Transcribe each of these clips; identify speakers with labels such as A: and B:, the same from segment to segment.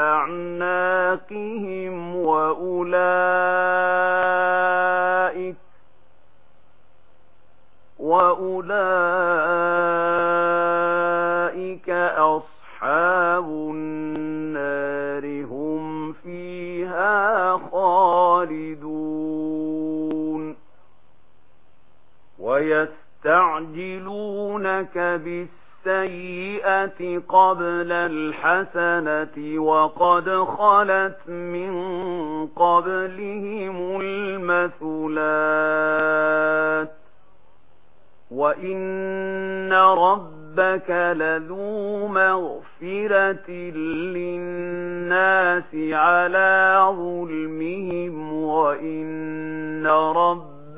A: أعناقهم وأولئك وأولئك أصحاب النار هم فيها خالدون ويستعجلونك بالسلام السيئة قبل الحسنة وقد خلت من قبلهم المثلات وإن ربك لذو مغفرة للناس على ظلمهم وإن رب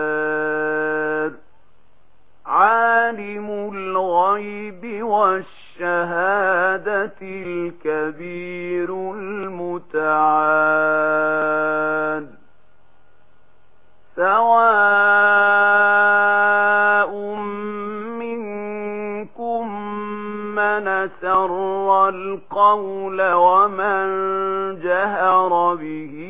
A: القدار عالم الغيب والشهادة الكبير المتعاد سواء منكم من سر القول ومن جهر به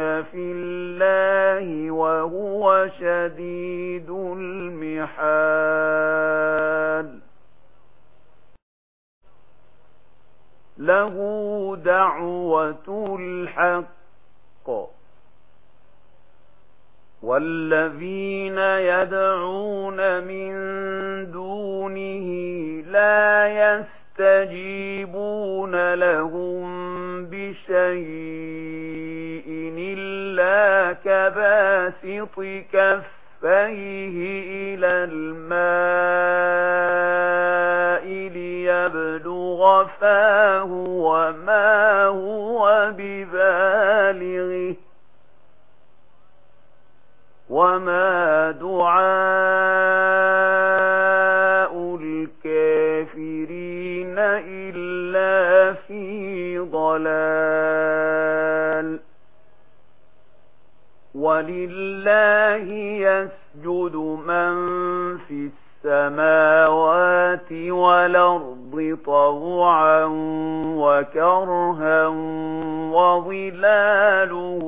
A: يُسَارِعُونَ فِي اللَّهِ وَهُوَ شَدِيدُ الْمِحَالِ لَهُ دَعْوَةُ الْحَقِّ وَالَّذِينَ يَدْعُونَ مِن دُونِهِ لَا يَسْتَجِيبُونَ لَهُم بِشَيْءٍ باسط كفيه إلى الماء ليبلغ فاه وما هو ببالغه وما دعاء الكافرين إلا في ضلال وَلِلَّهِ يَسْجُدُ مَن فِي السَّمَاوَاتِ وَالْأَرْضِ طَوْعًا وَكَرْهًا وَظِلَالُهُم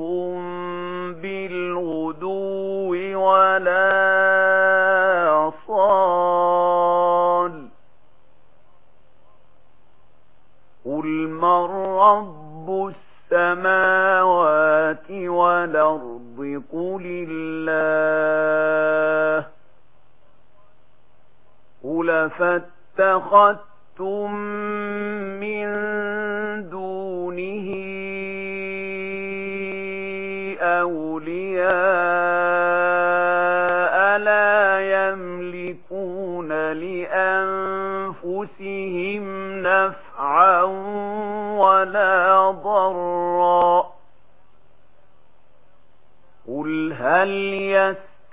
A: بِالْغُدُوِّ وَلَا الرسول فاتخذتم من دونه أولياء لا يملكون لأنفسهم نفعا ولا ضرا قل هل يس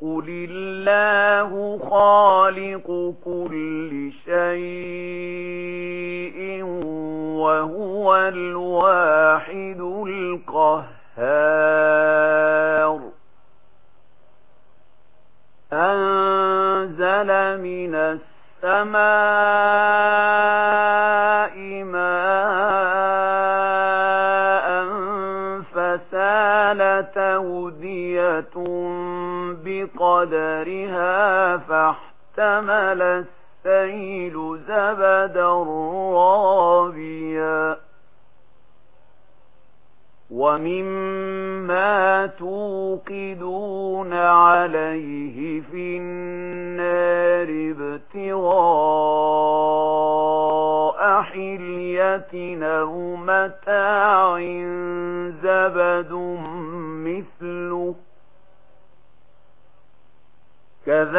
A: قل الله خالق كل شيء وهو الواحد القهار أنزل من السماء قدرها فاحتمل السيل زبدا رابيا ومما توقدون عليه في النار ابتغاء حلية أو متاع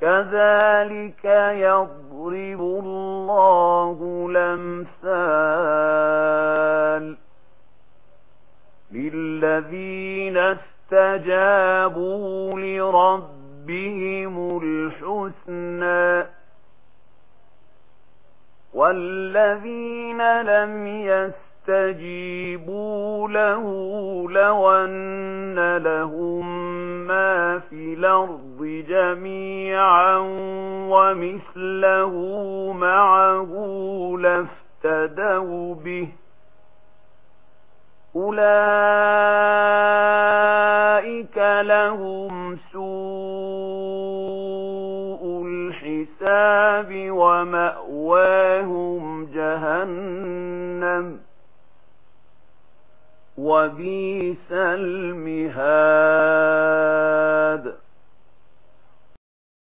A: كذلك يضرب الله الأمثال للذين استجابوا لربهم الحسنى والذين لم يستجابوا يستجيبوا له لو أن لهم ما في الأرض جميعا ومثله معه لافتدوا به أولئك لهم سوء الحساب ومأواهم جهنم وبيس المهاد